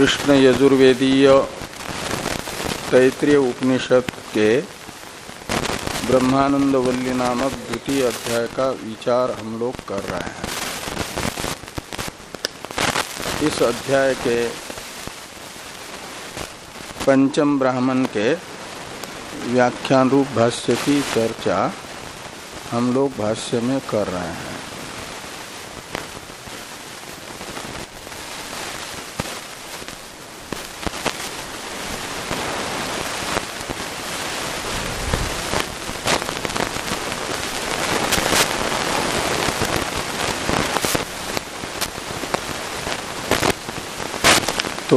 कृष्ण यजुर्वेदीय तैतृय उपनिषद के ब्रह्मानंद वल्ली नामक द्वितीय अध्याय का विचार हम लोग कर रहे हैं। इस अध्याय के पंचम ब्राह्मण के व्याख्यान रूप भाष्य की चर्चा हम लोग भाष्य में कर रहे हैं।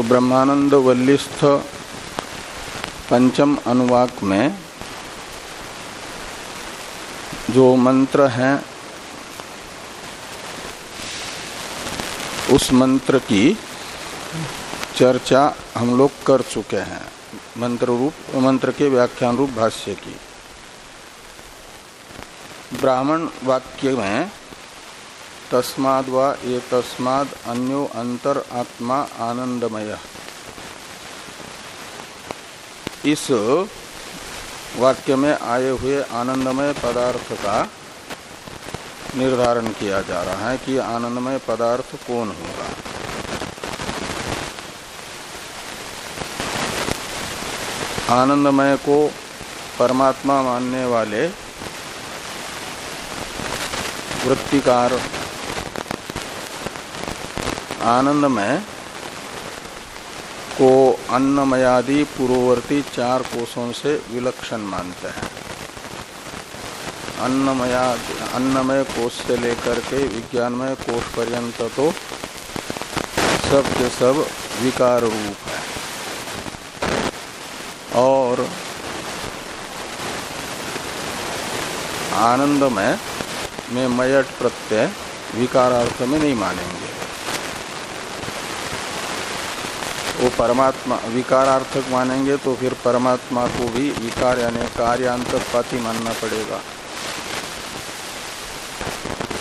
ब्रह्मानंद वल्लिस्थ पंचम अनुवाक में जो मंत्र हैं, उस मंत्र की चर्चा हम लोग कर चुके हैं, मंत्र रूप, मंत्र के व्याख्यान रूप भाष्य की। ब्राह्मण वाक्य में तस्माद व ये तस्माद अन्यो अंतर आत्मा आनंदमय। इस वाक्य में आए हुए आनंदमय पदार्थ का निर्धारण किया जा रहा है कि आनंदमय पदार्थ कौन होगा। आनंदमय को परमात्मा मानने वाले वृत्तिकार आनंदमय, को अन्नमयादि पूर्ववर्ती चार कोषों से विलक्षण मानते हैं। अन्नमया, अन्नमय कोष से लेकर के विज्ञानमय कोष पर्यंत तो सब के सब विकार रूप है। और आनंदमय में मयट प्रत्यय विकारार्थ में नहीं मानेंगे। वो परमात्मा विकारार्थक मानेंगे तो फिर परमात्मा को भी विकार यानी कार्यांतक पाती मानना पड़ेगा।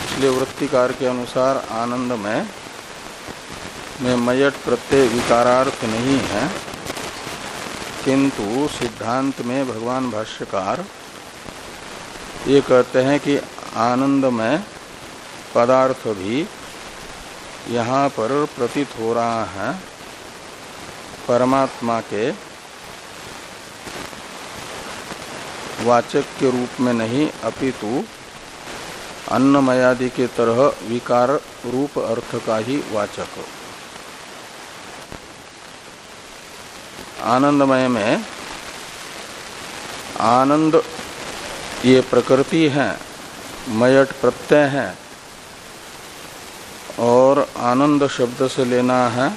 इसलिए वृत्तिकार के अनुसार आनंद में में मयट प्रत्यय विकारार्थ नहीं है, किंतु सिद्धांत में भगवान भाष्यकार ये कहते हैं कि आनंद में पदार्थ भी यहाँ पर प्रतीत हो रहा है। परमात्मा के वाचक के रूप में नहीं, अपितु अन्नमयादि के तरह विकार रूप अर्थ का ही वाचक। आनंदमय में आनंद ये प्रकृति है, मयट प्रत्यय है, और आनंद शब्द से लेना है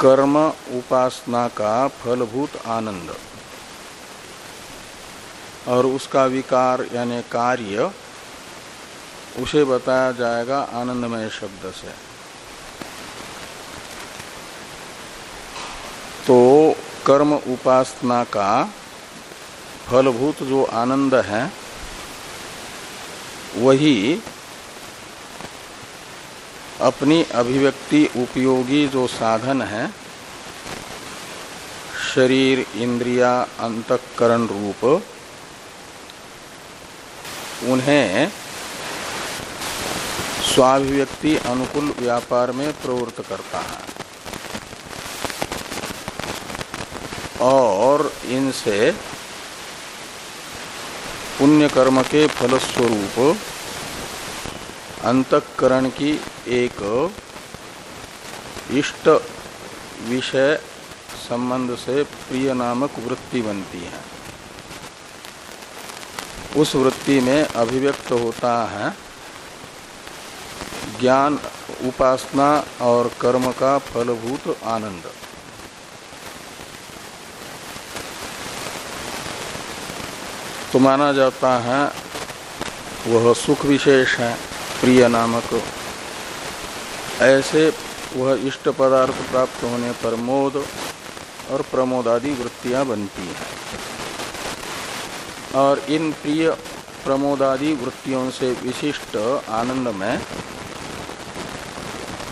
कर्म उपासना का फलभूत आनंद। और उसका विकार यानी कार्य, उसे बताया जाएगा आनंदमय शब्द से। तो कर्म उपासना का फलभूत जो आनंद है, वही अपनी अभिव्यक्ति उपयोगी जो साधन है, शरीर, इंद्रिया, अंतकरण रूप, उन्हें स्वाभिव्यक्ति अनुकूल व्यापार में प्रवृत्त करता है। और इनसे पुण्य कर्म के फलस्वरूप अंतकरण की एक इष्ट विषय संबंध से प्रिय नामक वृत्ति बनती है। उस वृत्ति में अभिव्यक्त होता है ज्ञान, उपासना और कर्म का फलभूत आनंद। तो माना जाता है, वह सुख विशेष है। प्रिय नामक। ऐसे वह इष्ट पदार्थ प्राप्त होने पर मोद और प्रमोद आदि वृत्तियाँ बनती हैं। और इन प्रिय प्रमोदादि वृत्तियों से विशिष्ट आनंद में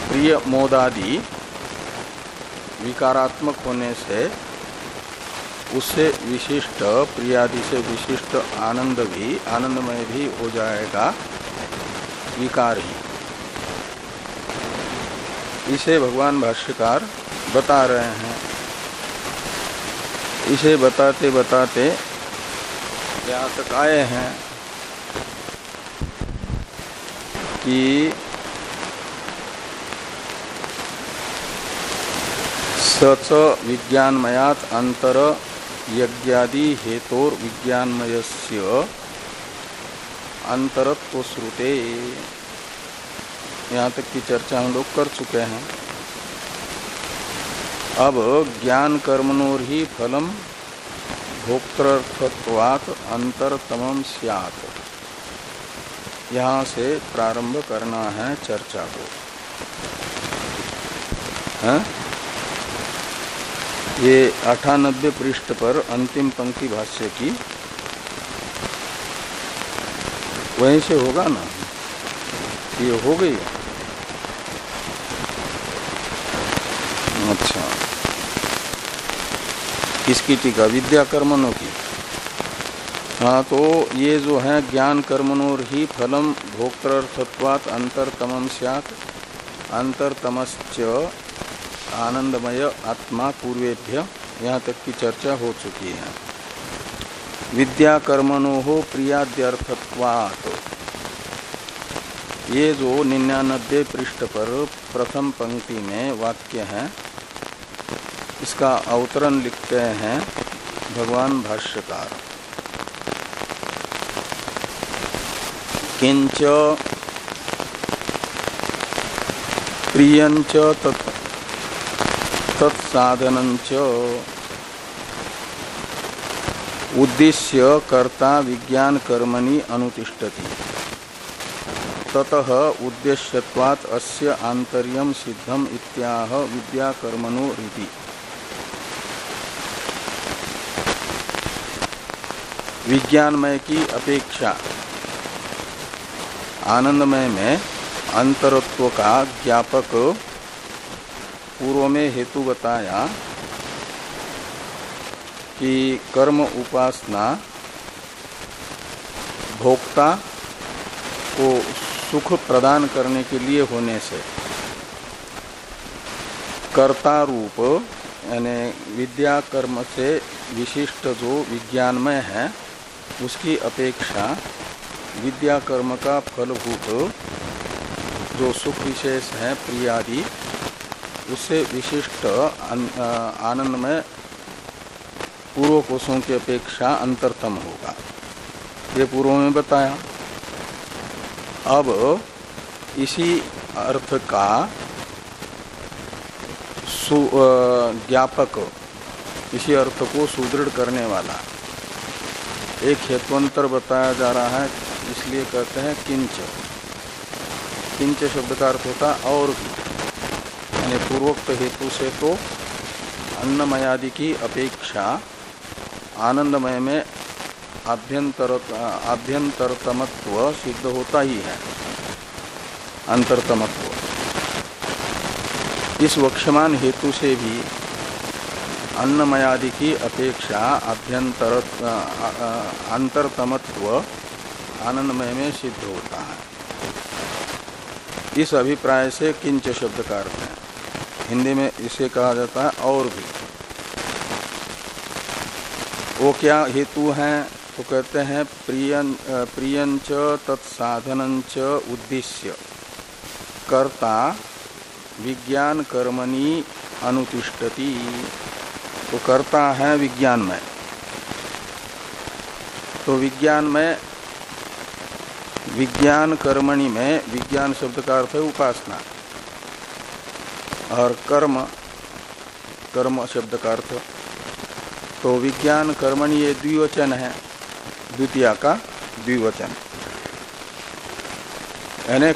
प्रिय मोदादि विकारात्मक होने से उससे विशिष्ट, प्रियादि से विशिष्ट आनंद भी, आनंदमय भी हो जाएगा। विकार ही। इसे भगवान भाष्यकार बता रहे हैं। इसे बताते बताते यहाँ तक आए हैं कि सच विज्ञानमयात अंतर यज्ञादि हेतोर विज्ञानमय अंतरत्व श्रुते यहाँ तक की चर्चा हम लोग कर चुके हैं। अब ज्ञान कर्मणोर ही फलम भोक्तर्थत्वात अंतरतम सियात। यहाँ से प्रारंभ करना है चर्चा को। है? ये अठानब्बे पृष्ठ पर अंतिम पंक्ति भाष्य की वहीं से होगा ना? ये हो गई अच्छा। किसकी टीका? विद्या कर्मणों की। हाँ तो ये जो है ज्ञान कर्मणोर ही फलम भोक्तर्थत्वात अंतरतम सियात। अंतरतमश्च आनंदमय आत्मा पूर्वेभ्य यहाँ तक की चर्चा हो चुकी है। विद्या कर्मणो हो प्रियाद्यर्थत्वात्। ये जो निन्यानबे पृष्ठ पर प्रथम पंक्ति में वाक्य है, इसका अवतरण लिखते हैं भगवान भाष्यकार। किंच प्रियंच तत्साधनंच उद्देश्य कर्ता विज्ञान कर्मणि अनुतिष्ठति। ततः उद्देश्यत्वात् अस्य आंतर्यम सिद्धम इत्याह विद्याकर्मणो रीति विज्ञानमय की अपेक्षा। आनंदमय में अंतरत्व का ज्ञापक पूर्व में हेतु बताया कि कर्म उपासना भोक्ता को सुख प्रदान करने के लिए होने से। कर्ता रूप, यानी विद्या कर्म से विशिष्ट जो विज्ञानमय है, उसकी अपेक्षा विद्या कर्म का फलभूत जो सुख विशेष है, प्रियादि, उससे विशिष्ट आनंदमय पूर्व कोषों की अपेक्षा अंतरतम होगा। ये पूर्व में बताया। अब इसी अर्थ का ज्ञापक, इसी अर्थ को सुदृढ़ करने वाला। एक हेतुअंतर बताया जा रहा है, इसलिए कहते हैं किंच। किंच शब्द का अर्थ होता और भी। यानी पूर्वोक्त हेतु से तो अन्नमयादि की अपेक्षा आनंदमय में आभ्यंतर आभ्यंतरतमत्व सिद्ध होता ही है। अंतरतमत्व। इस वक्षमान हेतु से भी अन्नमयादि की अपेक्षा अभ्यंतर, अंतरतमत्व आनंदमय में सिद्ध होता है। इस अभिप्राय से किंच शब्द का अर्थ है हिंदी में इसे कहा जाता है और भी। वो क्या हेतु हैं? तो कहते हैं प्रियं प्रियंच तत्साधनंच उद्देश्य। कर्ता, विज्ञान कर्मणि अनुतिष्ठती। तो कर्ता है विज्ञान में तो विज्ञान में विज्ञान कर्मणि में विज्ञान शब्द का अर्थ है उपासना। और कर्म कर्म शब्द का अर्थ तो विज्ञान कर्मणि ये द्विवचन है। द्वितीय का द्विवचन। यानी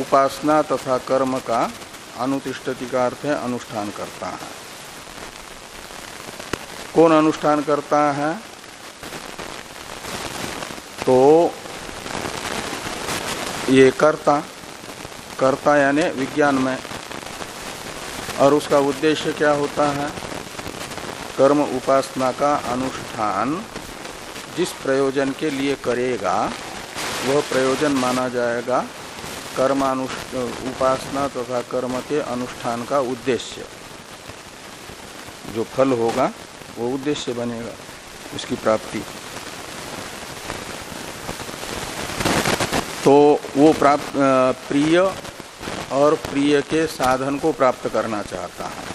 उपासना तथा कर्म का अनुतिष्ठति का अर्थ है अनुष्ठान करता है। कौन अनुष्ठान करता है? तो ये कर्ता। कर्ता यानी विज्ञान में। और उसका उद्देश्य क्या होता है? कर्म उपासना का अनुष्ठान जिस प्रयोजन के लिए करेगा, वह प्रयोजन माना जाएगा कर्म उपासना तथा तो कर्म के अनुष्ठान का उद्देश्य। जो फल होगा, वो उद्देश्य बनेगा, उसकी प्राप्ति। तो वो प्राप्त प्रिय और प्रिय के साधन को प्राप्त करना चाहता है।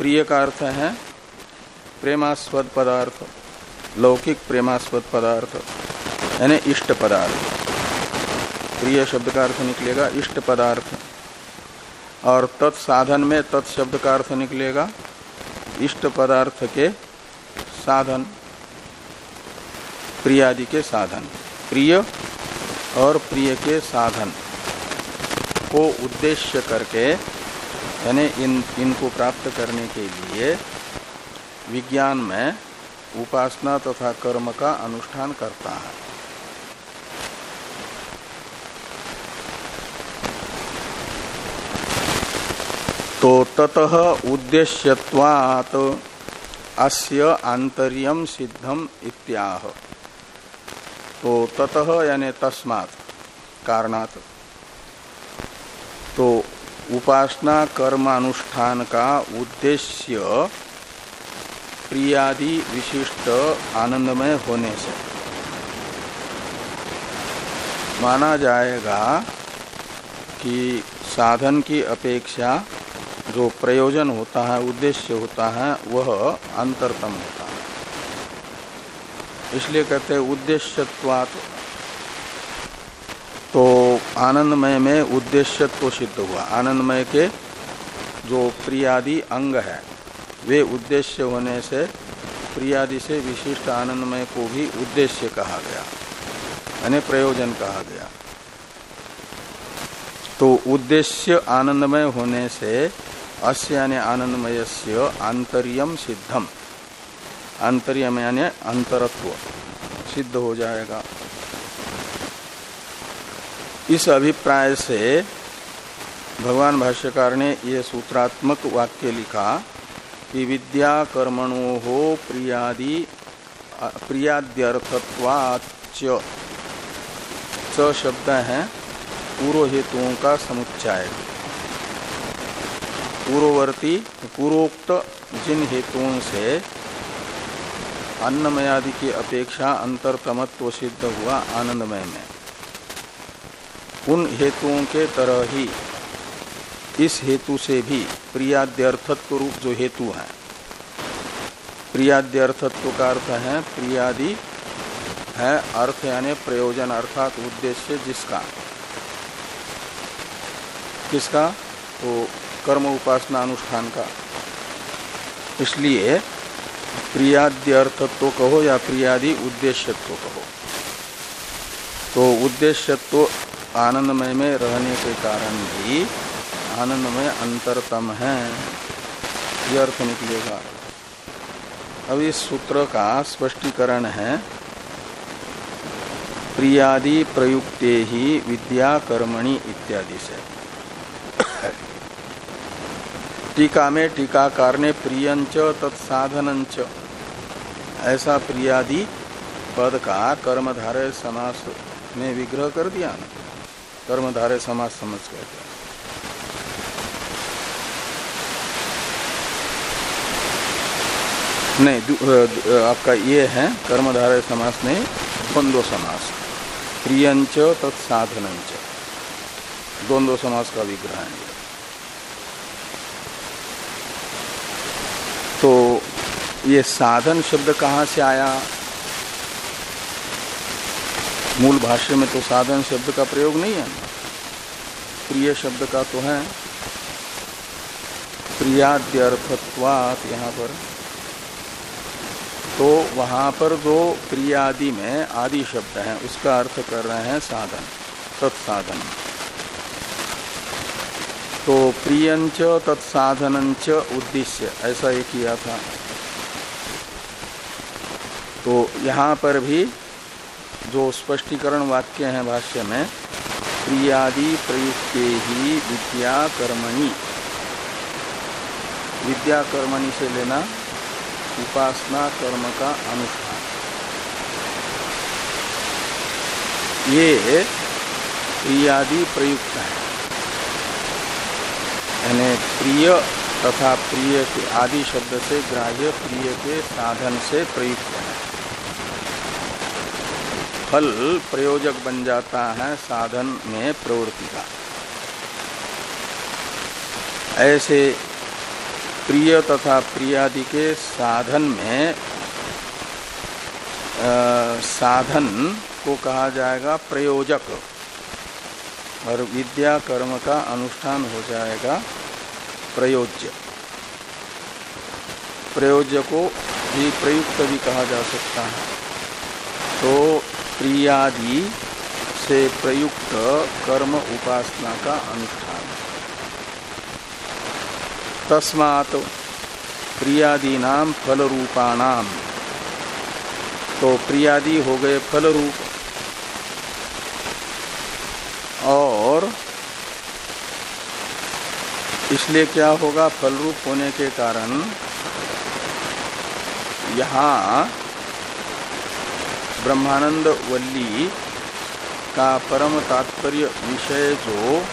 प्रिय का अर्थ है, प्रेमास्पद पदार्थ, लौकिक प्रेमास्पद पदार्थ, यानी इष्ट पदार्थ प्रिय शब्द का अर्थ निकलेगा इष्ट पदार्थ और तत्साधन में तत्शब्द का अर्थ निकलेगा इष्ट पदार्थ के साधन, प्रियादि के साधन। प्रिय और प्रिय के साधन को उद्देश्य करके यानी इन, इनको प्राप्त करने के लिए विज्ञान में उपासना तथा कर्म का अनुष्ठान करता है। तो ततः उद्देश्यवात अस्य आंतर्यम सिद्धम इत्याह। तो ततः यानी तस्मात् कारणात। तो उपासना कर्म अनुष्ठान का उद्देश्य प्रियादि विशिष्ट आनंदमय होने से। माना जाएगा कि साधन की अपेक्षा जो प्रयोजन होता है, उद्देश्य होता है, वह अंतरतम होता है। इसलिए कहते हैं आनंदमय में उद्देश्य उद्देश्यत्व सिद्ध हुआ। आनंदमय के जो प्रियादि अंग है, वे उद्देश्य होने से प्रियादि से विशिष्ट आनंदमय को भी उद्देश्य कहा गया, यानी प्रयोजन कहा गया। तो उद्देश्य आनंदमय होने से अस्य यानी आनंदमय से आंतर्यम सिद्धम। आंतरियम यानी अंतरत्व सिद्ध हो जाएगा। इस अभिप्राय से भगवान भाष्यकार ने यह सूत्रात्मक वाक्य लिखा कि विद्या कर्मणो हो प्रियादि प्रियाद्यर्थत्वाच शब्द है पूर्व हेतुओं का समुच्चय। पूर्ववर्ती पूर्वोक्त जिन हेतुओं से अन्नमयादि की अपेक्षा अंतरतमत्व सिद्ध हुआ आनंदमय में। उन हेतुओं के तरह ही। इस हेतु से भी प्रियाद्यर्थत्व रूप जो हेतु है। प्रियाद्यर्थत्व का अर्थ है प्रियादि है अर्थ यानी प्रयोजन अर्थात उद्देश्य जिसका। किसका? तो कर्म उपासना अनुष्ठान का। इसलिए प्रियाद्यर्थत्व कहो या प्रियादि उद्देश्यत्व कहो। तो उद्देश्यत्व आनंदमय में रहने के कारण भी आनंदमय अंतरतम है। यह अर्थ निकलेगा। अब इस सूत्र का स्पष्टीकरण है। प्रियादि प्रयुक्ते ही विद्या कर्मणि इत्यादि से। टीका में टीकाकार ने प्रियंच तत्साधनंच। ऐसा प्रियादि पद का कर्मधारय समास में विग्रह कर दिया। ना कर्मधारय समाज समझ कर नहीं दु, दु, आपका ये है कर्मधारय समास नहीं द्वंद्व समास प्रियंच तत्साधनंच। द्वंद्व समास का विग्रह है तो ये साधन शब्द कहाँ से आया? मूल भाष्य में तो साधन शब्द का प्रयोग नहीं है। प्रिय शब्द का तो है। प्रियाद्यर्थत्वात यहाँ पर। तो वहाँ पर जो प्रियादि में आदि शब्द है, उसका अर्थ कर रहे हैं साधन, तत्साधन। तो प्रियंच, तत्साधनंच उद्देश्य, ऐसा ये किया था। तो यहाँ पर भी जो स्पष्टीकरण वाक्य है भाष्य में, प्रियादि प्रयुक्त ही विद्या कर्मणि विद्या कर्मणि से लेना उपासना कर्म का अनुष्ठान। ये प्रियादि प्रयुक्त है। यानी प्रिय तथा प्रिय के आदि शब्द से ग्राह्य प्रिय के साधन से प्रयुक्त है। फल प्रयोजक बन जाता है साधन में प्रवृत्ति का। ऐसे प्रिय तथा प्रियादि के साधन में आ, साधन को कहा जाएगा प्रयोजक। और विद्या कर्म का अनुष्ठान हो जाएगा प्रयोज्य। प्रयोज्य को भी प्रयुक्त भी कहा जा सकता है। तो प्रियादि से प्रयुक्त कर्म उपासना का अनुष्ठान। तस्मात प्रियादि नाम फल रूपाणाम तो प्रियादि हो गए फल रूप और इसलिए क्या होगा? फल रूप होने के कारण यहाँ ब्रह्मानंद वल्ली का परम तात्पर्य विषय जो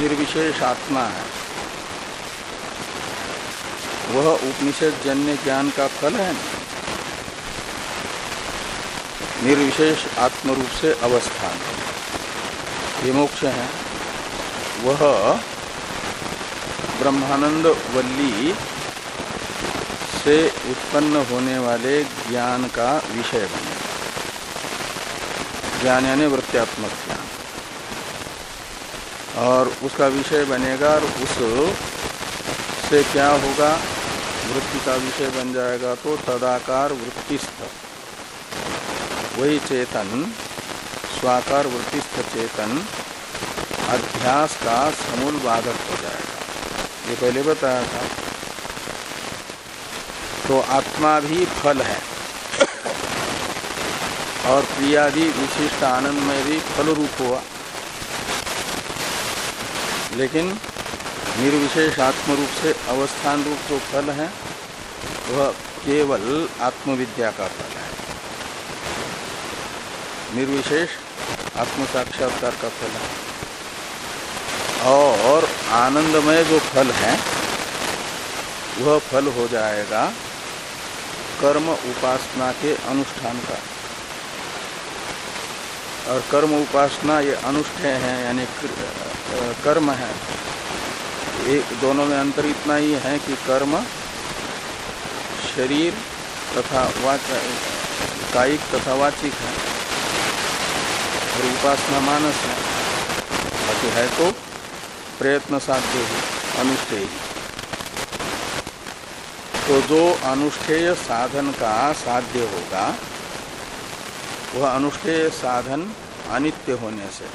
निर्विशेष आत्मा है। वह उपनिषद जन्य ज्ञान का फल है। निर्विशेष आत्म रूप से अवस्थान। ये मोक्ष है। वह ब्रह्मानंद वल्ली से उत्पन्न होने वाले ज्ञान का विषय बनेगा ज्ञान यानी वृत्त्यात्मक ज्ञान। और उसका विषय बनेगा और उस से क्या होगा? वृत्ति का विषय बन जाएगा तो तदाकार वृत्तिस्थ। वही चेतन, स्वाकार वृत्तिस्थ चेतन अध्यास का समूल बाधक हो जाएगा। ये पहले बताया था। तो आत्मा भी फल है। और प्रियादि विशिष्ट आनंद में भी फल रूप हुआ। लेकिन निर्विशेष आत्म रूप से अवस्थान रूप जो फल है, वह केवल आत्मविद्या का फल है। निर्विशेष आत्म साक्षात्कार का फल है। और आनंदमय जो फल है, वह फल हो जाएगा कर्म उपासना के अनुष्ठान का। और कर्म उपासना ये अनुष्ठेय है, यानी कर्म है। एक दोनों में अंतर इतना ही है कि कर्म शरीर तथा वाच, कायिक तथा वाचिक है। और उपासना मानस है। बाकी है तो प्रयत्न साध्य ही, अनुष्ठेय ही। तो जो अनुष्ठेय साधन का साध्य होगा, वह अनुष्ठेय साधन अनित्य होने से।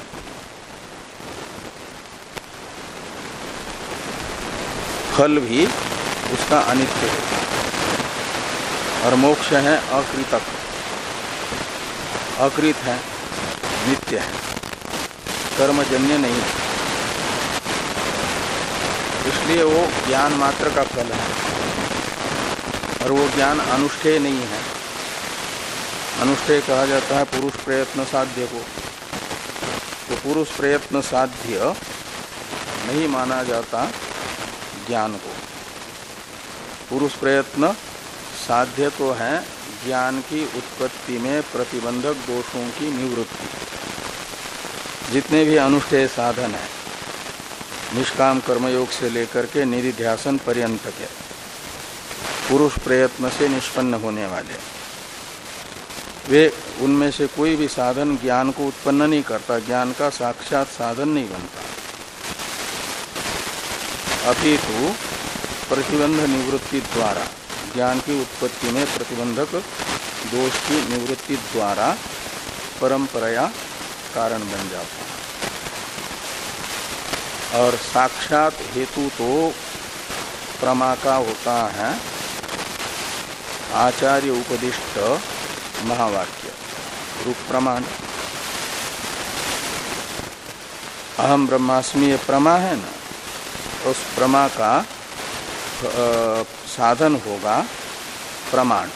फल भी उसका अनित्य होगा और मोक्ष है, अकृतक। अकृत है, नित्य है। कर्मजन्य नहीं है। इसलिए वो ज्ञान मात्र का फल है। और वो ज्ञान अनुष्ठेय नहीं है। अनुष्ठेय कहा जाता है पुरुष प्रयत्न साध्य को। तो पुरुष प्रयत्न साध्य नहीं माना जाता ज्ञान को। पुरुष प्रयत्न साध्य तो है ज्ञान की उत्पत्ति में प्रतिबंधक दोषों की निवृत्ति। जितने भी अनुष्ठेय साधन है, निष्काम कर्मयोग से लेकर के निधिध्यासन पर्यंत के। पुरुष प्रयत्न से निष्पन्न होने वाले। वे उनमें से कोई भी साधन ज्ञान को उत्पन्न नहीं करता, ज्ञान का साक्षात साधन नहीं बनता। अपितु प्रतिबंध निवृत्ति द्वारा, ज्ञान की उत्पत्ति में प्रतिबंधक दोष की निवृत्ति द्वारा परंपराया कारण बन जाता है। और साक्षात हेतु तो प्रमा का होता है आचार्य उपदिष्ट महावाक्य, रूप प्रमाण। अहम ब्रह्मास्मि ये प्रमा है ना, उस प्रमा का साधन होगा प्रमाण।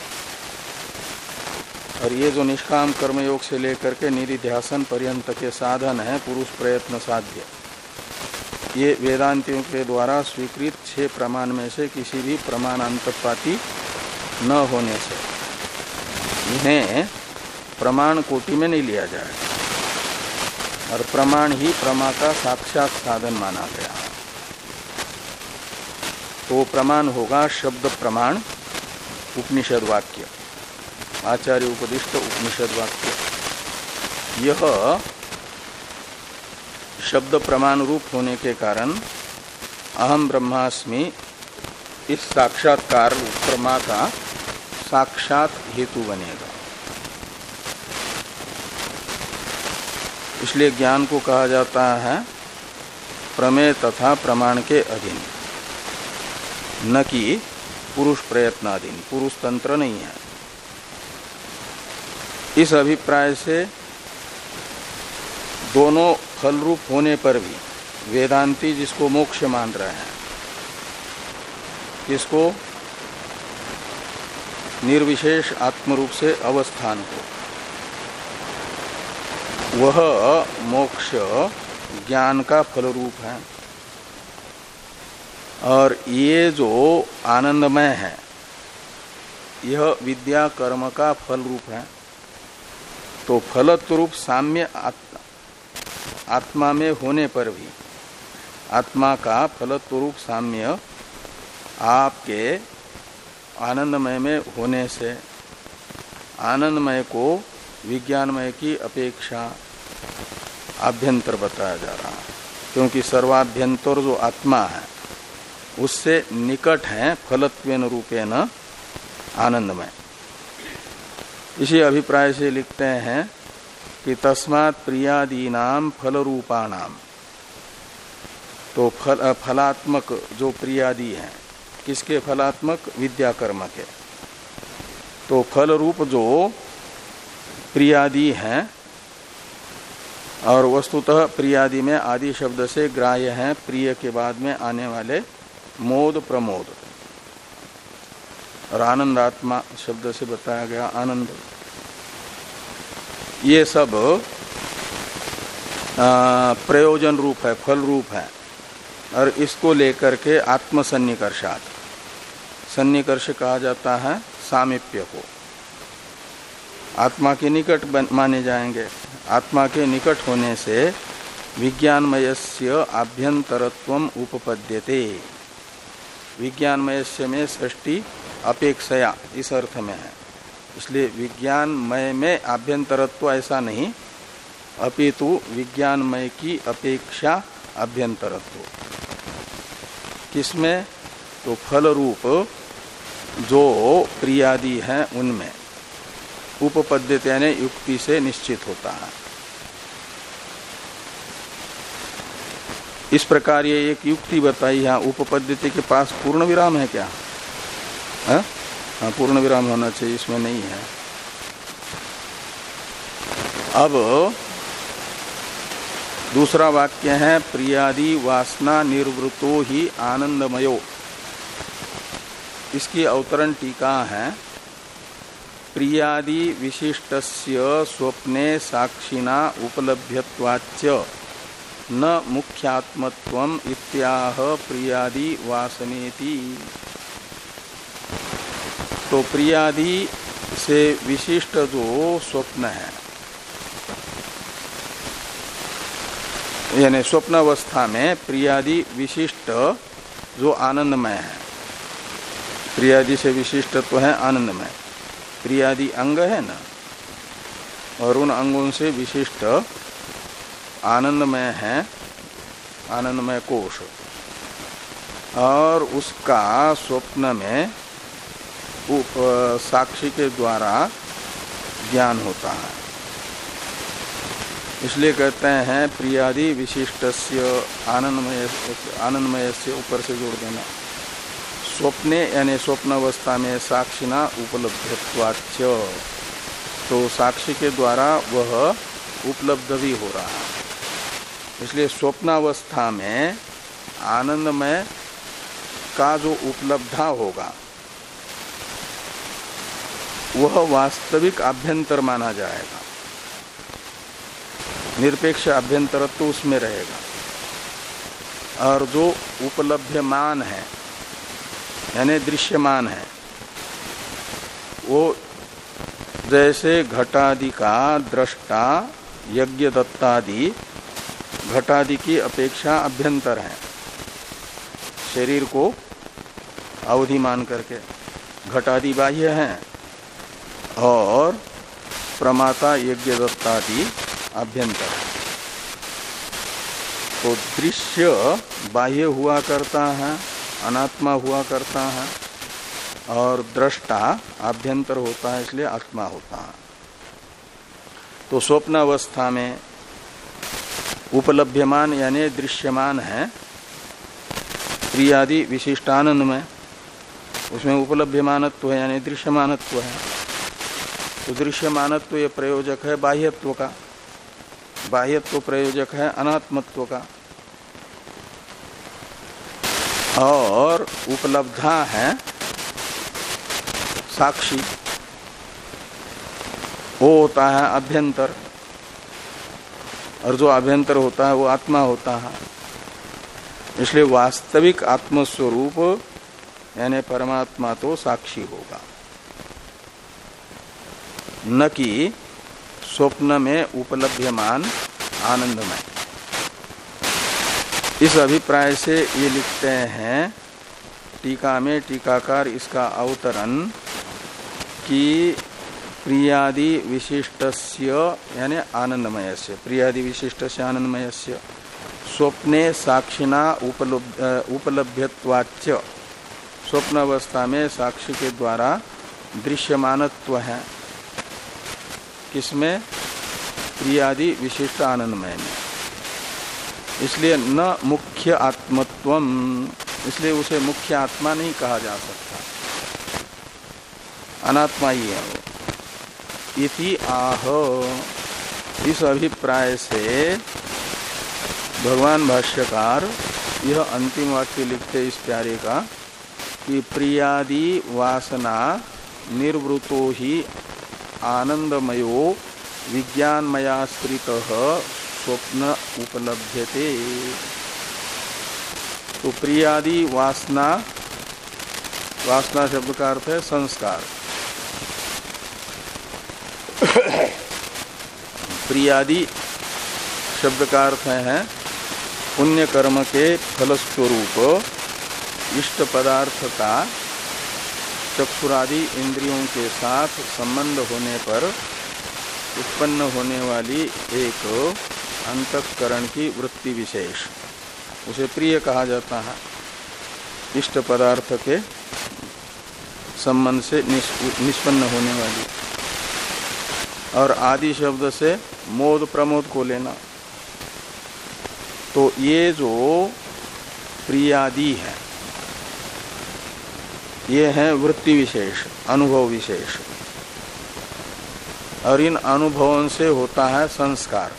और ये जो निष्काम कर्मयोग से लेकर के निधिध्यासन पर्यंत के साधन है, पुरुष प्रयत्न साध्य। ये वेदांतियों के द्वारा स्वीकृत छह प्रमाण में से किसी भी प्रमाण अंतपाती न होने से। इन्हें प्रमाण कोटि में नहीं लिया जाए। और प्रमाण ही प्रमा का साक्षात साधन माना गया। तो प्रमाण होगा शब्द प्रमाण, उपनिषद वाक्य। आचार्य उपदिष्ट उपनिषद वाक्य। यह शब्द प्रमाण रूप होने के कारण अहम ब्रह्मास्मि इस साक्षात्कार प्रमा का साक्षात हेतु बनेगा। इसलिए ज्ञान को कहा जाता है, प्रमेय तथा प्रमाण के अधीन। न कि पुरुष प्रयत्नाधीन, पुरुष तंत्र नहीं है। इस अभिप्राय से दोनों फल रूप होने पर भी वेदांती जिसको मोक्ष मान रहे हैं, इसको निर्विशेष आत्मरूप से अवस्थान को। वह मोक्ष ज्ञान का फल रूप है। और ये जो आनंदमय है, यह विद्या कर्म का फल रूप है। तो फलत्व रूप साम्य आत्मा आत्मा में होने पर भी आत्मा का फलत्व रूप साम्य आपके आनंदमय में होने से आनंदमय को विज्ञानमय की अपेक्षा आभ्यंतर बताया जा रहा है। क्योंकि सर्वाभ्यंतर जो आत्मा है, उससे निकट है फलत्वेन रूपेण आनंदमय। इसी अभिप्राय से लिखते हैं कि तस्मात प्रियादी नाम फल रूपाणाम तो फल, फलात्मक जो प्रियादि है किसके फलात्मक? विद्या कर्म के तो फल रूप जो प्रियादि हैं, और वस्तुतः प्रियादि में आदि शब्द से ग्राह्य है, प्रिय के बाद में आने वाले मोद प्रमोद। और आनंद आत्मा शब्द से बताया गया आनंद। ये सब प्रयोजन रूप है फल रूप है, और इसको लेकर के आत्म सन्निकर्षात सन्निकर्ष कहा जाता है, सामिप्य को। आत्मा के निकट माने जाएँगे। आत्मा के निकट होने से विज्ञानमय से आभ्यंतरत्व उपपद्यते। विज्ञानमय में सृष्टि अपेक्षया इस अर्थ में है। इसलिए विज्ञानमय में आभ्यंतरत्व ऐसा नहीं, अपितु विज्ञानमय की अपेक्षा अभ्यंतरत्व किसमें? तो फल रूप जो प्रियादि है उनमें। उपपद्यत यानी युक्ति से निश्चित होता है। इस प्रकार ये एक युक्ति बताई, है उपपद्धति के पास पूर्ण विराम है क्या? है? हाँ पूर्ण विराम होना चाहिए, इसमें नहीं है। अब दूसरा वाक्य है, प्रियादि वासना निर्वृतो ही आनंदमयो। इसकी अवतरण टीका है। प्रियादि विशिष्टस्य स्वप्ने साक्षिणा उपलभ्यवाच्च न मुख्यात्मत्व इत्याह प्रियादि वासनेति। तो प्रियादि से विशिष्ट जो स्वप्न है, यानी स्वप्न अवस्था में प्रियादि विशिष्ट जो आनंदमय है। प्रियादि से विशिष्ट तो है आनंदमय। प्रियादि अंग है ना? और उन अंगों से विशिष्ट आनंदमय है, आनंदमय कोश। और उसका स्वप्न में साक्षी के द्वारा ज्ञान होता है। इसलिए कहते हैं प्रियादि विशिष्ट आनंदमय आनंदमय से ऊपर से जोड़ देना। स्वप्ने, यानी स्वप्न अवस्था में साक्षिना उपलब्धत्वाच तो साक्षी के द्वारा वह उपलब्ध भी हो रहा है। इसलिए स्वप्नावस्था में आनंदमय का जो उपलब्धा होगा, वह वास्तविक आभ्यंतर माना जाएगा। निरपेक्ष अभ्यंतरत्व तो उसमें रहेगा। और जो उपलब्धमान है यानी दृश्यमान है। वो जैसे घटादि का दृष्टा यज्ञ दत्तादि घटादि की अपेक्षा अभ्यंतर है। शरीर को अवधि मान करके घटादि बाह्य है और प्रमाता यज्ञ दत्तादि अभ्यंतर है। तो दृश्य बाह्य हुआ करता है। अनात्मा हुआ करता है और दृष्टा आभ्यंतर होता है, इसलिए आत्मा होता है। तो स्वप्न अवस्था में उपलभ्यमान यानी दृश्यमान है प्रियादि विशिष्टानंद में, उसमें उपलभ्यमानत्व है यानी दृश्यमानत्व है। तो दृश्यमानत्व ये प्रयोजक है बाह्यत्व का। बाह्यत्व प्रयोजक है अनात्मत्व का। और उपलब्धा है। साक्षी। वो होता है अभ्यंतर। और जो अभ्यंतर होता है, वो आत्मा होता है। इसलिए वास्तविक आत्मस्वरूप, यानी परमात्मा तो साक्षी होगा। न कि स्वप्न में उपलब्धमान आनंदमय। इस अभिप्राय से ये लिखते हैं, टीका में टीकाकार इसका अवतरण कि प्रियादि विशिष्ट यानी आनंदमय से प्रियादि विशिष्ट से आनंदमय से स्वप्ने साक्षिना उपलभ्यवाच्य स्वप्न अवस्था में साक्षी के द्वारा दृश्यमानत्व है। किसमें? प्रियादि विशिष्ट आनंदमय में। इसलिए न मुख्य आत्मत्व इसलिए उसे मुख्य आत्मा नहीं कहा जा सकता। अनात्मा ही है वो। इति आह। इस अभिप्राय से भगवान भाष्यकार यह अंतिम वाक्य लिखते इस प्यारे का कि प्रियादि वासना निर्वृतो ही आनंदमयो विज्ञानमयाश्रित स्वप्न उपलभ्यते तो प्रियादि वासना वासना शब्द का अर्थ है संस्कार। प्रियादि शब्द का अर्थ है पुण्य कर्म के फलस्वरूप, इष्ट पदार्थ का चक्षुरादि इंद्रियों के साथ संबंध होने पर उत्पन्न होने वाली एक अंतकरण की वृत्ति विशेष। उसे प्रिय कहा जाता है। इष्ट पदार्थ के संबंध से निष्पन्न होने वाली। और आदि शब्द से मोद प्रमोद को लेना। तो ये जो प्रियादि है, ये है वृत्ति विशेष, अनुभव विशेष। और इन अनुभवों से होता है संस्कार।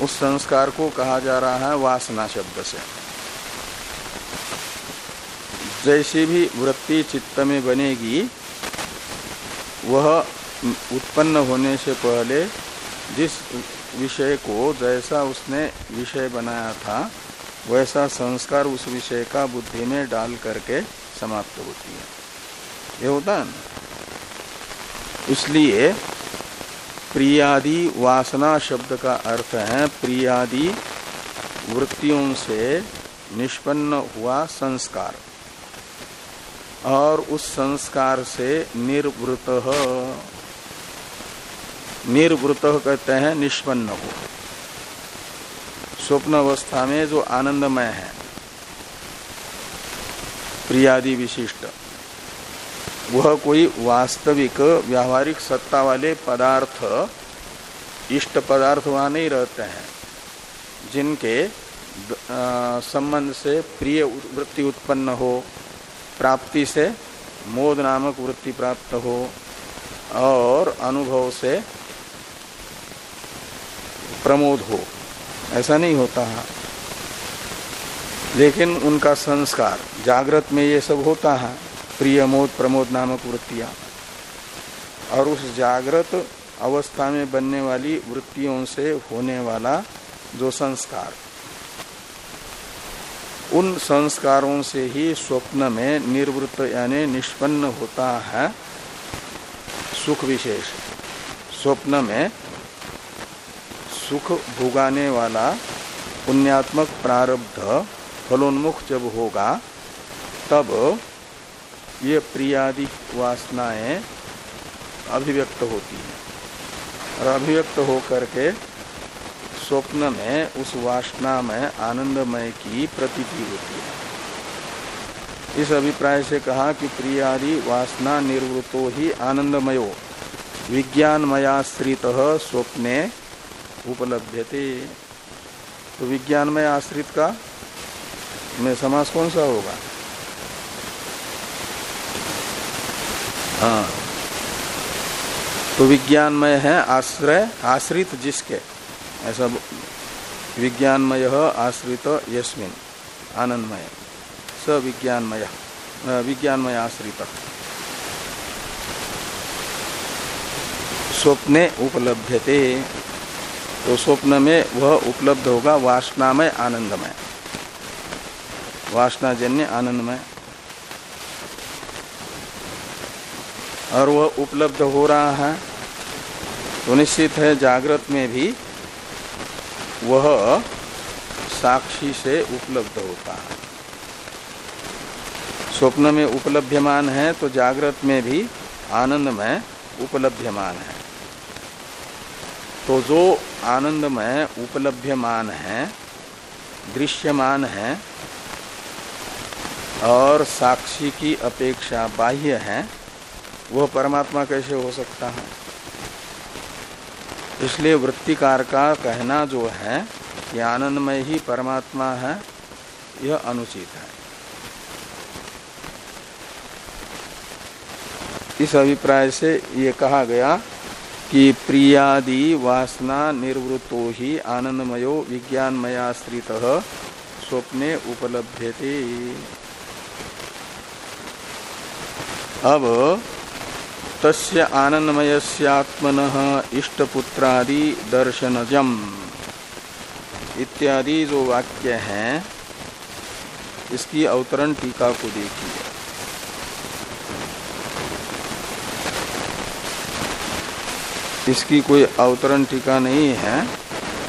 उस संस्कार को कहा जा रहा है वासना शब्द से। जैसी भी वृत्ति चित्त में बनेगी, वह उत्पन्न होने से पहले जिस विषय को जैसा उसने विषय बनाया था, वैसा संस्कार उस विषय का बुद्धि में डाल करके समाप्त होती है। ये होता है इसलिए प्रियादि वासना शब्द का अर्थ है, प्रियादि वृत्तियों से निष्पन्न हुआ संस्कार। और उस संस्कार से निर्वृत निर्वृत कहते हैं, निष्पन्न हो। स्वप्न अवस्था में जो आनंदमय है, प्रियादि विशिष्ट। वह कोई वास्तविक व्यावहारिक सत्ता वाले पदार्थ, इष्ट पदार्थ वहाँ नहीं रहते हैं, जिनके संबंध से प्रिय वृत्ति उत्पन्न हो, प्राप्ति से मोद नामक वृत्ति प्राप्त हो, और अनुभव से प्रमोद हो। ऐसा नहीं होता है। लेकिन उनका संस्कार, जागृत में ये सब होता है। प्रिय मोद प्रमोद नामक वृत्तियाँ। और उस जागृत अवस्था में बनने वाली वृत्तियों से होने वाला जो संस्कार। उन संस्कारों से ही स्वप्न में निर्वृत्त यानी निष्पन्न होता है सुख विशेष। स्वप्न में सुख भोगाने वाला पुण्यात्मक प्रारब्ध फलोन्मुख जब होगा, तब ये प्रियादि वासनाएँ अभिव्यक्त होती हैं। और अभिव्यक्त होकर के स्वप्न में, उस वासना में, आनंदमय की प्रतीति होती है। इस अभिप्राय से कहा कि प्रियादि वासना निर्वृतो ही आनंदमयो, विज्ञानमयाश्रित स्वप्ने उपलब्धते तो विज्ञानमय आश्रित का, में समास कौन सा होगा? हाँ। तो विज्ञानमय है आश्रय, आश्रित जिसके। ऐसा विज्ञानमय आश्रित यस्मिन। आनंदमय। स विज्ञानमय विज्ञानमय आश्रित। स्वप्ने उपलब्धते तो स्वप्न में वह उपलब्ध होगा, वासनामय, आनंदमय। वासनाजन्य, आनंदमय। और वह उपलब्ध हो रहा है तो निश्चित है जागृत में भी वह साक्षी से उपलब्ध होता है। स्वप्न में उपलब्ध्यमान है तो जागृत में भी आनंदमय उपलब्ध्यमान है। तो जो आनंदमय उपलब्ध्यमान है, दृश्यमान है, और साक्षी की अपेक्षा बाह्य है वह परमात्मा कैसे हो सकता है? इसलिए वृत्तिकार का कहना जो है कि आनंदमय ही परमात्मा है, यह अनुचित है। इस अभिप्राय से ये कहा गया कि प्रियादि वासना निर्वृत्तो ही आनंदमयो विज्ञानमयाश्रित स्वप्ने उपलब्धते अब तस्य आनंदमयस्यात्मन इष्टपुत्रादि दर्शनजम। इत्यादि जो वाक्य हैं, इसकी अवतरण टीका को देखिए। इसकी कोई अवतरण टीका नहीं है,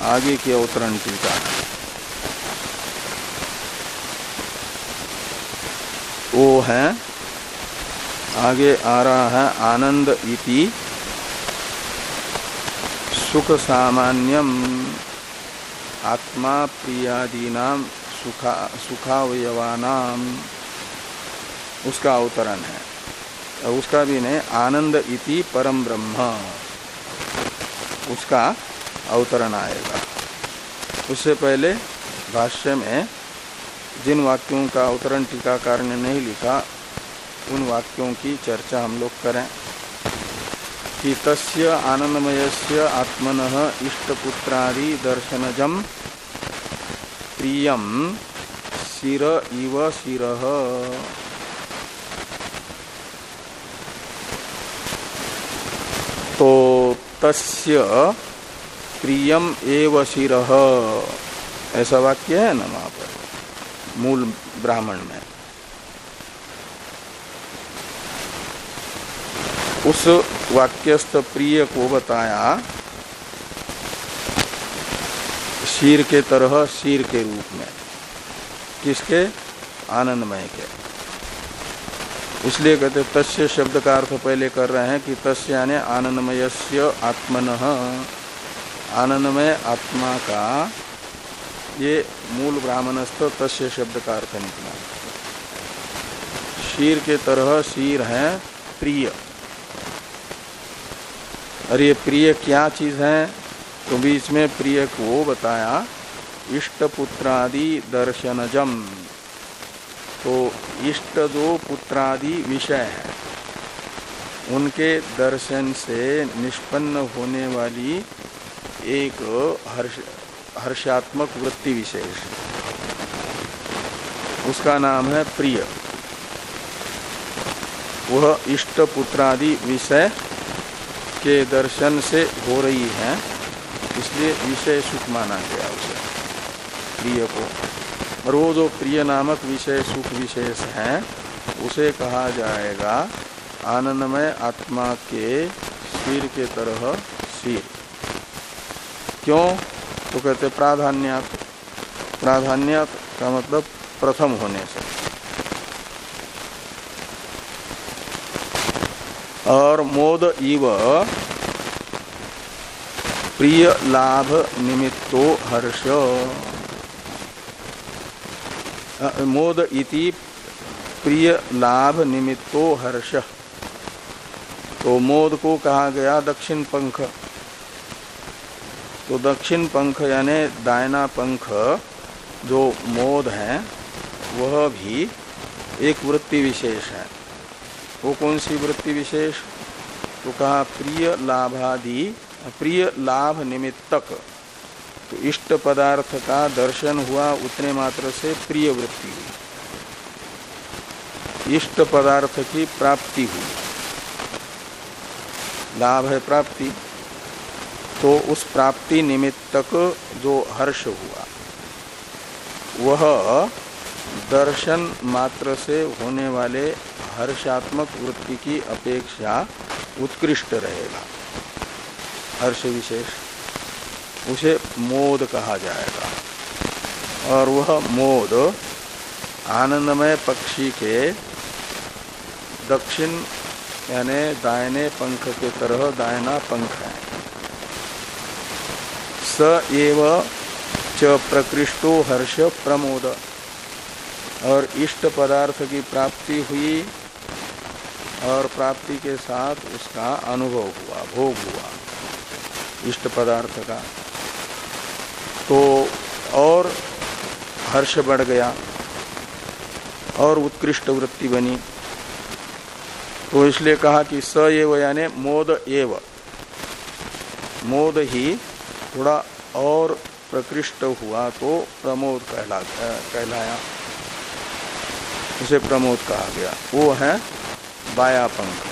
आगे की अवतरण टीका। है वो है आगे आ रहा है आनंद इति। सुख सामान्यम आत्मा प्रियादीना सुखा, सुखावयवानाम। उसका अवतरण है। उसका भी नहीं, आनंद इति परम ब्रह्म। उसका अवतरण आएगा। उससे पहले भाष्य में जिन वाक्यों का अवतरण टीकाकार ने नहीं लिखा उन वाक्यों की चर्चा हम लोग करें। कि तस्य आनंदमय से आत्मन इष्टपुत्रादि दर्शनजम प्रियम शिर इव शिर तो तस्य प्रियम एव शिर ऐसा वाक्य है ना वहाँ पर? मूल ब्राह्मण में। उस वाक्यस्थ प्रिय को बताया, शीर के तरह, शीर के रूप में। किसके? आनंदमय के। इसलिए कहते तस्य शब्द का अर्थ पहले कर रहे हैं कि तस्य यानी आनंदमय आत्मन। आनंदमय आत्मा का ये मूल ब्राह्मणस्थ तस्य शब्द का अर्थ निकला। शीर के तरह शीर है प्रिय। और ये प्रिय क्या चीज़ है? तो बीच में प्रिय को बताया इष्ट पुत्रादि दर्शनजम। तो इष्ट जो पुत्रादि विषय है। उनके दर्शन से निष्पन्न होने वाली एक हर्ष, हर्षात्मक वृत्ति विशेष। उसका नाम है प्रिय। वह इष्ट पुत्रादि विषय के दर्शन से हो रही है, इसलिए विषय सुख माना गया उसे, प्रिय को। और वो जो प्रिय नामक विषय, सुख विशेष है, उसे कहा जाएगा, आनंदमय आत्मा के सिर के तरह सिर। क्यों? तो कहते प्राधान्यात। प्राधान्यात का मतलब प्रथम होने से। और मोद इव प्रिय लाभ निमित्तो हर्ष। मोद इति प्रिय लाभ निमित्तो हर्ष। तो मोद को कहा गया दक्षिण पंख। तो दक्षिण पंख यानी दायना पंख जो मोद है, वह भी एक वृत्ति विशेष है। वो कौन सी वृत्ति विशेष? तो कहा, प्रिय लाभादि प्रिय लाभ निमित्तक। तो इष्ट पदार्थ का दर्शन हुआ उतने मात्र से प्रिय वृत्ति। हुई इष्ट पदार्थ की प्राप्ति हुई। लाभ है प्राप्ति। तो उस प्राप्ति निमित्तक जो हर्ष हुआ, वह दर्शन मात्र से होने वाले हर्षात्मक वृत्ति की अपेक्षा उत्कृष्ट रहेगा। हर्ष विशेष, उसे मोद कहा जाएगा। और वह मोद आनंदमय पक्षी के दक्षिण, यानी दायने पंख के तरह दायना पंख है। स एव च प्रकृष्टो हर्ष प्रमोद। और इष्ट पदार्थ की प्राप्ति हुई और प्राप्ति के साथ उसका अनुभव हुआ, भोग हुआ, इष्ट पदार्थ का। तो और हर्ष बढ़ गया और उत्कृष्ट वृत्ति बनी। तो इसलिए कहा कि स एव यानी मोद एव। मोद ही थोड़ा और प्रकृष्ट हुआ तो प्रमोद कहला, कहलाया। उसे प्रमोद कहा गया। वो है बाया पंख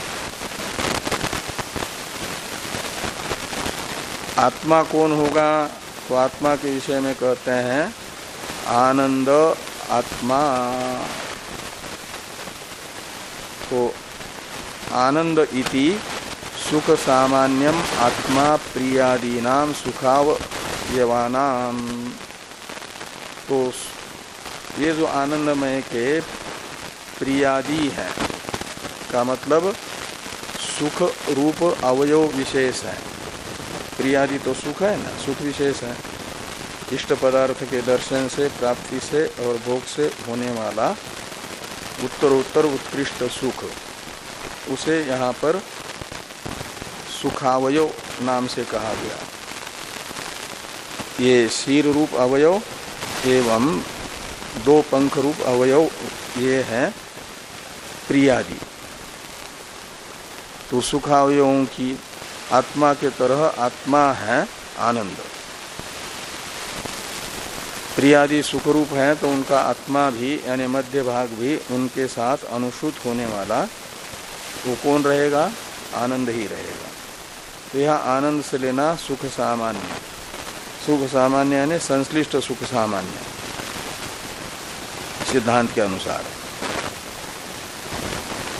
आत्मा कौन होगा? तो आत्मा के विषय में कहते हैं, आनंद आत्मा। तो आनंद इति सुख सामान्यम आत्मा प्रियादीनाम सुखाव यवानाम। तो ये जो आनंदमय के प्रियादि है। मतलब सुख रूप अवयव विशेष है। प्रियादि तो सुख है ना? सुख विशेष है। इष्ट पदार्थ के दर्शन से, प्राप्ति से और भोग से होने वाला उत्तरोत्तर उत्कृष्ट सुख, उसे यहाँ पर सुखावयव नाम से कहा गया। ये शीर रूप अवयव एवं दो पंख रूप अवयव ये है प्रियादि। तो सुखावयों की आत्मा के तरह आत्मा है आनंद। प्रियादि सुखरूप है तो उनका आत्मा भी, यानी मध्य भाग भी उनके साथ अनुसूत होने वाला वो कौन रहेगा? आनंद ही रहेगा। तो यह आनंद से लेना सुख सामान्य। सुख सामान्य यानी संश्लिष्ट सुख सामान्य। सिद्धांत के अनुसार।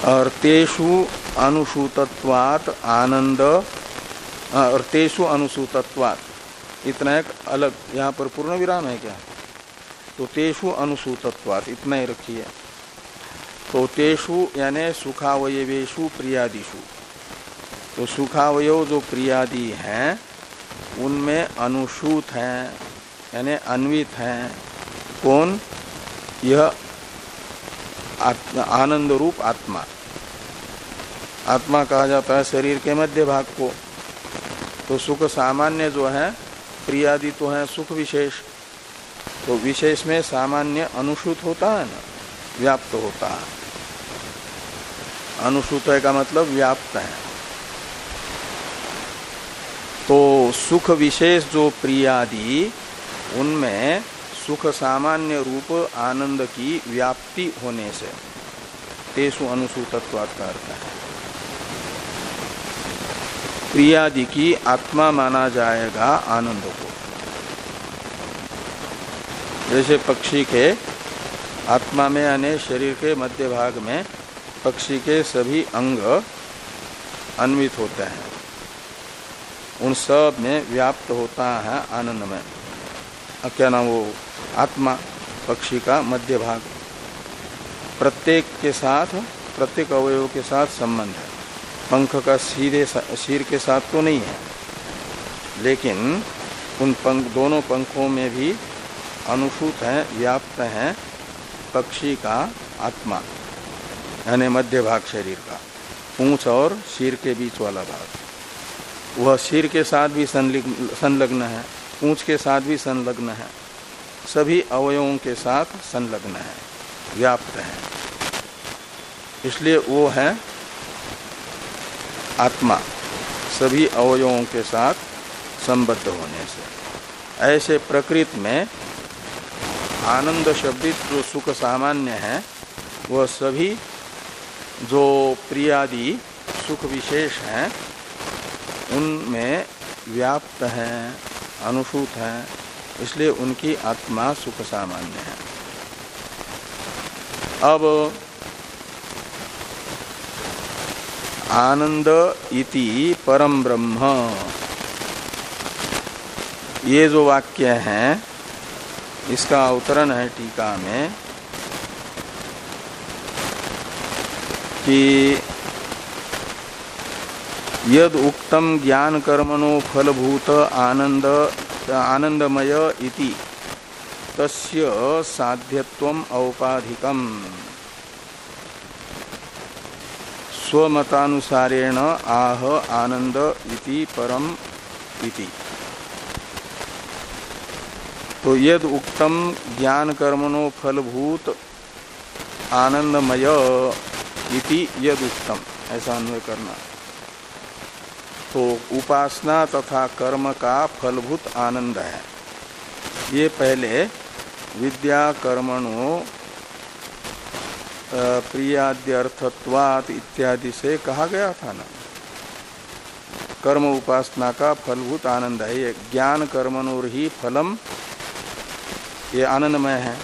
और तेषु अनुसूतत्वात आनंद और तेसु अनुसूतत्वात। इतना एक अलग, यहाँ पर पूर्ण विराम है क्या? तो तेषु अनुसूतत्वात, इतना ही रखिए तो तेषु यानी सुखावयवेशु प्रियादिशु तो सुखावयव जो प्रियादि हैं, उनमें अनुसूत हैं, यानी अन्वित हैं। कौन? यह आनंद रूप आत्मा। आत्मा कहा जाता है शरीर के मध्य भाग को। तो सुख सामान्य जो है प्रियादि तो है सुख विशेष। तो विशेष में सामान्य अनुसूत होता है ना, व्याप्त होता है। अनुसूत का मतलब व्याप्त है। तो सुख विशेष जो प्रियादि, उनमें सुख सामान्य रूप आनंद की व्याप्ति होने से, तेसु अनुसूतत्वाद का है। प्रियादि की आत्मा माना जाएगा आनंद को। जैसे पक्षी के आत्मा में यानी शरीर के मध्य भाग में पक्षी के सभी अंग अन्वित होते हैं। उन सब में व्याप्त होता है आनंद में। क्या नाम वो आत्मा, पक्षी का मध्य भाग? प्रत्येक के साथ, प्रत्येक अवयव के साथ संबंध है। पंख का सीधे सिर के साथ तो नहीं है। लेकिन उन पंख, दोनों पंखों में भी अनुसूत है, व्याप्त है पक्षी का आत्मा, यानी मध्य भाग शरीर का पूंछ और सिर के बीच वाला भाग। वह सिर के साथ भी संलग्न है पूंछ के साथ भी संलग्न है, सभी अवयवों के साथ संलग्न है, व्याप्त है। इसलिए वो है आत्मा सभी अवयवों के साथ संबद्ध होने से। ऐसे प्रकृति में आनंद शब्दित जो सुख सामान्य है, वह सभी जो प्रियादि सुख विशेष हैं, उनमें व्याप्त हैं, अनुसूत हैं, इसलिए उनकी आत्मा सुख सामान्य है। अब आनंद इति परम ब्रह्म। ये जो वाक्य हैं, इसका अवतरण है टीका में कि यद उक्तम ज्ञान कर्मणो फलभूत आनंद, आनंदमय इति, तस्य साध्यत्वम औपाधिकम। स्वमतानुसारेण आह आनंद इति परम इति। तो यद उक्तम ज्ञान कर्मणो फलभूत आनंदमय इति यद उत्तम ऐसा अन्वय करना। तो उपासना तथा कर्म का फलभूत आनंद है। ये पहले विद्या कर्मणो प्रियाद्यर्थत्वात इत्यादि से कहा गया था ना। कर्म उपासना का फलभूत आनंद है। ये ज्ञान कर्मणोर ही फलम। ये आनंदमय है।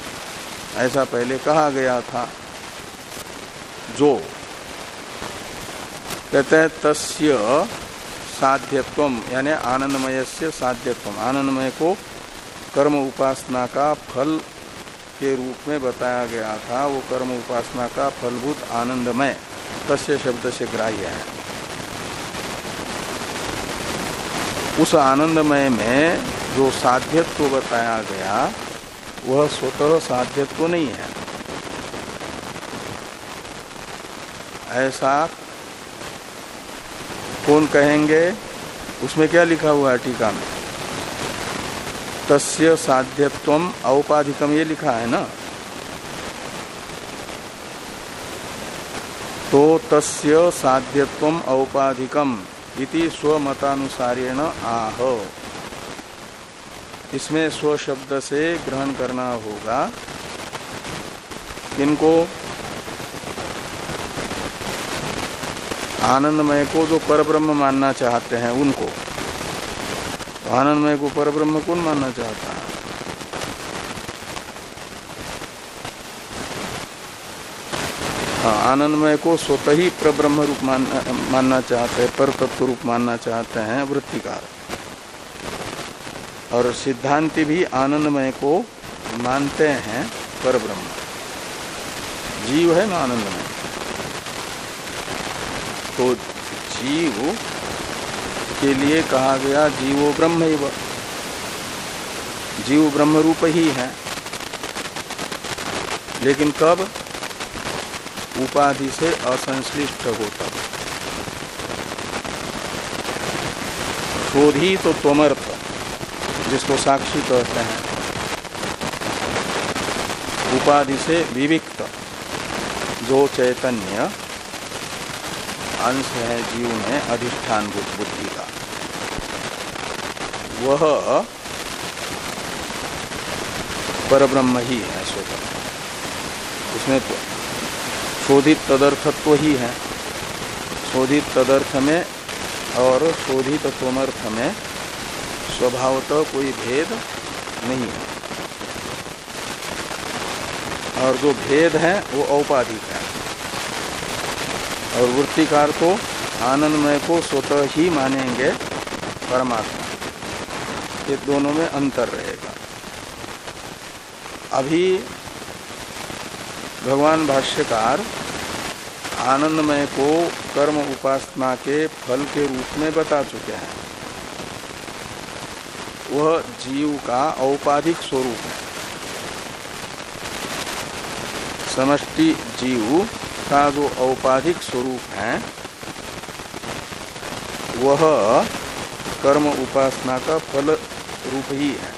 ऐसा पहले कहा गया था। जो कहते हैं तस्य साध्यत्व यानी आनंदमय से साध्यत्व आनंदमय को कर्म उपासना का फल के रूप में बताया गया था, वो कर्म उपासना का फलभूत आनंदमय तस्य शब्द से ग्राह्य है। उस आनंदमय में जो साध्यत्व बताया गया, वह स्वतः साध्यत्व नहीं है। ऐसा कौन कहेंगे? उसमें क्या लिखा हुआ है टीका में? तस्य साध्यत्व औपाधिकम ये लिखा है ना? तो तस्य साध्यत्व औपाधिकम इति स्वमतानुसारेण आह। इसमें स्व शब्द से ग्रहण करना होगा। इनको आनंदमय को जो परब्रह्म मानना चाहते हैं, उनको। आनंदमय को पर ब्रह्म कौन मानना चाहता है? हाँ आनंदमय को स्वतः ही प्रब्रह्म रूप मानना मानना चाहते हैं पर तत्व रूप मानना चाहते हैं, वृत्तिकार। और सिद्धांति भी आनंदमय को मानते हैं पर ब्रह्म जीव है ना आनंदमय? तो जीव के लिए कहा गया जीवो ब्रह्म जीव ब्रह्म रूप ही है। लेकिन कब? उपाधि से असंश्लिष्ट होता शोधी तो त्वमर्थ, जिसको साक्षी कहते हैं। उपाधि से विविक्त, जो चैतन्य, अंश है जीव में अधिष्ठान बुद्धि का वह पर ब्रह्म ही है स्वतः उसमें तो शोधित तदर्थत्व ही है। शोधित तदर्थ में और शोधित तोमर्थ में स्वभावतः कोई भेद नहीं है। और जो भेद है, वो औपाधिक है। और वृत्तिकार को आनंदमय को स्वतः ही मानेंगे परमात्मा। ये दोनों में अंतर रहेगा। अभी भगवान भाष्यकार आनंदमय को कर्म उपासना के फल के रूप में बता चुके हैं। वह जीव का औपाधिक स्वरूप है। समष्टि जीव का जो औपाधिक स्वरूप है, वह कर्म उपासना का फल रूप ही है।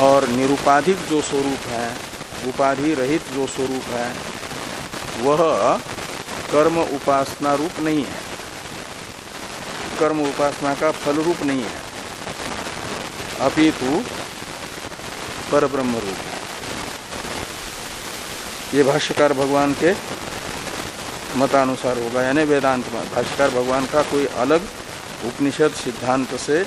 और निरुपाधिक जो स्वरूप है, उपाधि रहित जो स्वरूप है, वह कर्म उपासना रूप नहीं है। कर्म उपासना का फल रूप नहीं है। अपितु पर ब्रह्म रूप है ये भाष्यकार भगवान के मतानुसार होगा, यानी वेदांत में भाष्यकार भगवान का कोई अलग उपनिषद सिद्धांत से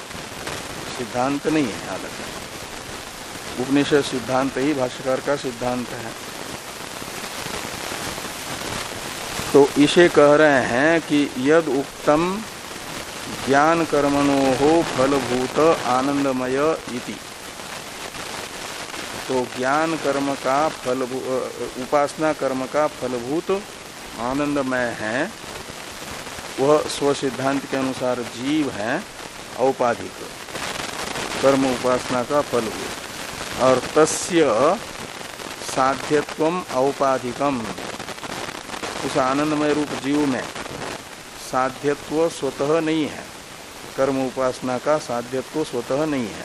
सिद्धांत नहीं है अलग उपनिषद सिद्धांत ही भाष्यकार का सिद्धांत है। तो इसे कह रहे हैं कि यद उक्तम ज्ञान कर्मणो हो फलभूत आनंदमय इति। तो ज्ञान कर्म का फल उपासना कर्म का फलभूत आनंदमय है। वह स्व सिद्धांत के अनुसार जीव है, औपाधिक। कर्म उपासना का फलभूत और तस्य साध्यत्व औपाधिकम। उस आनंदमय रूप जीव में साध्यत्व स्वतः नहीं है। कर्म उपासना का साध्यत्व स्वतः नहीं है।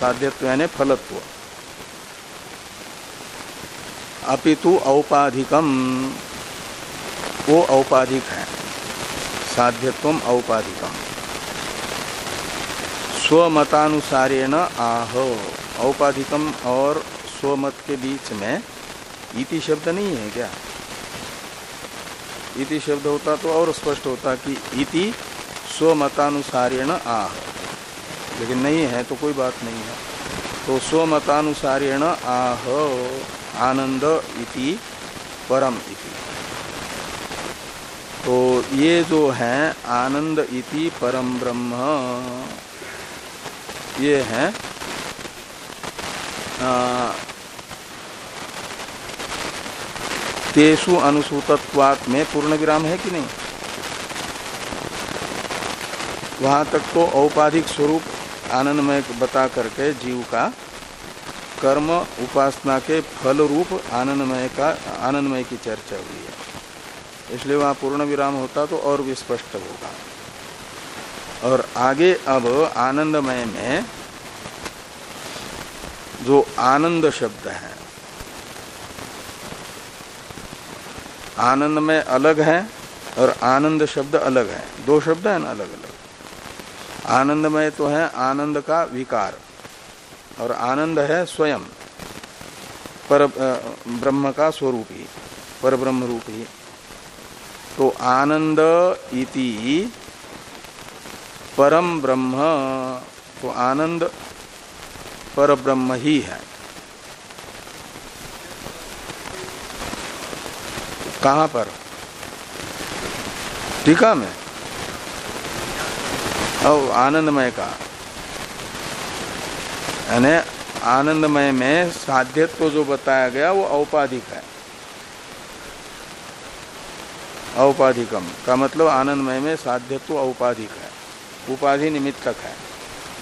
साध्यत्व यानी फलत्व। अपितु औपाधिकम। वो औपाधिक है। साध्यत्व औपाधिकम। स्वमतानुसारेण आह। औपाधिकम और स्वमत के बीच में इति शब्द नहीं है क्या? इति शब्द होता तो और स्पष्ट होता कि इति स्वमतानुसारेण आह। लेकिन नहीं है तो कोई बात नहीं है। तो स्वमतानुसारेण आह। आनंद इति परम इति। तो ये जो है, आनंद इति परम ब्रह्म। ये है तेसु अनुसूतत्वात में पूर्ण विराम है कि नहीं? वहाँ तक तो औपाधिक स्वरूप आनंदमय बता करके जीव का कर्म उपासना के फल रूप आनंदमय का, आनंदमय की चर्चा हुई है। इसलिए वहाँ पूर्ण विराम होता तो और भी स्पष्ट होगा। और आगे अब आनंदमय में जो आनंद शब्द है, आनंद में अलग है और आनंद शब्द अलग है। दो शब्द है ना अलग अलग आनंदमय तो है आनंद का विकार और आनंद है स्वयं, पर ब्रह्म का स्वरूप ही, पर ब्रह्म रूप ही। तो आनंद इति परम ब्रह्म तो आनंद पर ब्रह्म ही है। कहाँ पर? टीका में? और आनंदमय का। यानी आनंदमय में साध्यत्व जो बताया गया, वो औपाधिक है। औपाधिकम, का मतलब आनंदमय में साध्यत्व तो औपाधिक है। उपाधि निमित्तक है,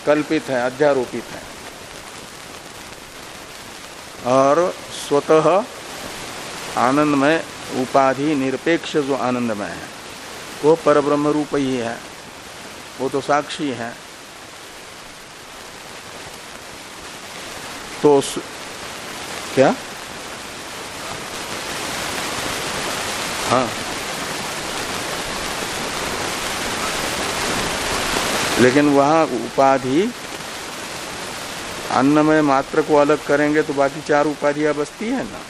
कल्पित है, अध्यारोपित है। और स्वतः आनंदमय, उपाधि निरपेक्ष जो आनंदमय है, वो परब्रह्म रूप ही है, वो तो साक्षी है। तो क्या? हाँ। लेकिन वहाँ उपाधि अन्नमय मात्र को अलग करेंगे तो बाकी चार उपाधियाँ बचती है ना?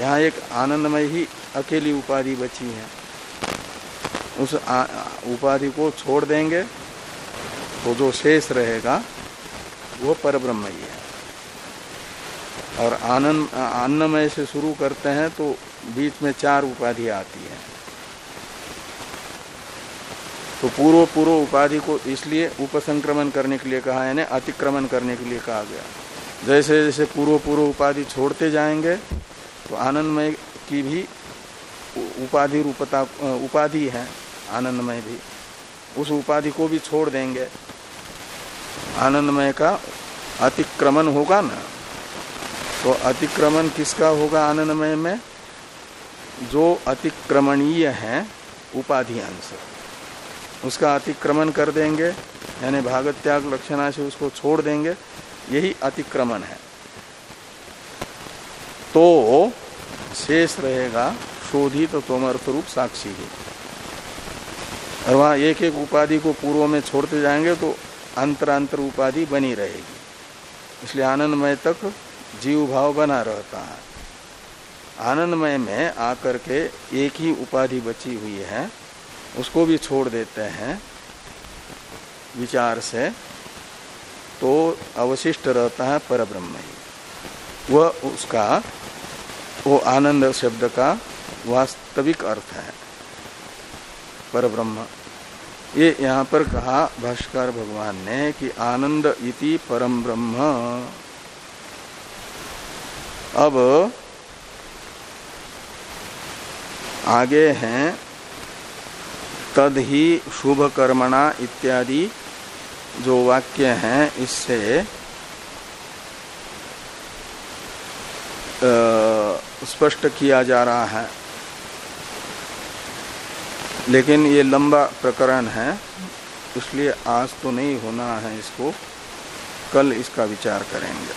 यहाँ एक आनंदमय ही अकेली उपाधि बची है। उस उपाधि को छोड़ देंगे तो जो शेष रहेगा, वो पर ब्रह्म ही। है और आनंद अन्नमय से शुरू करते हैं तो बीच में चार उपाधि आती है। तो पूर्व पूर्व उपाधि को इसलिए उपसंक्रमण करने के लिए कहा, यानी अतिक्रमण करने के लिए कहा गया। जैसे जैसे पूर्व पूर्व उपाधि छोड़ते जाएँगे तो आनंदमय की भी उपाधि रूपता, उपाधि है, आनंदमय भी। उस उपाधि को भी छोड़ देंगे। आनंदमय का अतिक्रमण होगा ना? तो अतिक्रमण किसका होगा आनंदमय में? जो अतिक्रमणीय है उपाधि अंश उसका अतिक्रमण कर देंगे, यानी भागत त्याग लक्षणा से उसको छोड़ देंगे, यही अतिक्रमण है। तो शेष रहेगा, शोधित तो तोमर्थ रूप साक्षी ही। और वहाँ एक एक उपाधि को पूर्व में छोड़ते जाएँगे तो अंतरांतर उपाधि बनी रहेगी। इसलिए आनंदमय तक जीव भाव बना रहता है। आनंदमय में आकर के एक ही उपाधि बची हुई है उसको भी छोड़ देते हैं विचार से तो अवशिष्ट रहता है पर ब्रह्म ही। वह उसका, वो आनंद शब्द का वास्तविक अर्थ है। पर ब्रह्म ये यहाँ पर कहा भाष्कर भगवान ने कि आनंद इति परम ब्रह्म। अब आगे हैं तद ही शुभ कर्मणा इत्यादि जो वाक्य हैं, इससे स्पष्ट किया जा रहा है। लेकिन ये लंबा प्रकरण है, इसलिए आज तो नहीं होना है इसको। कल इसका विचार करेंगे।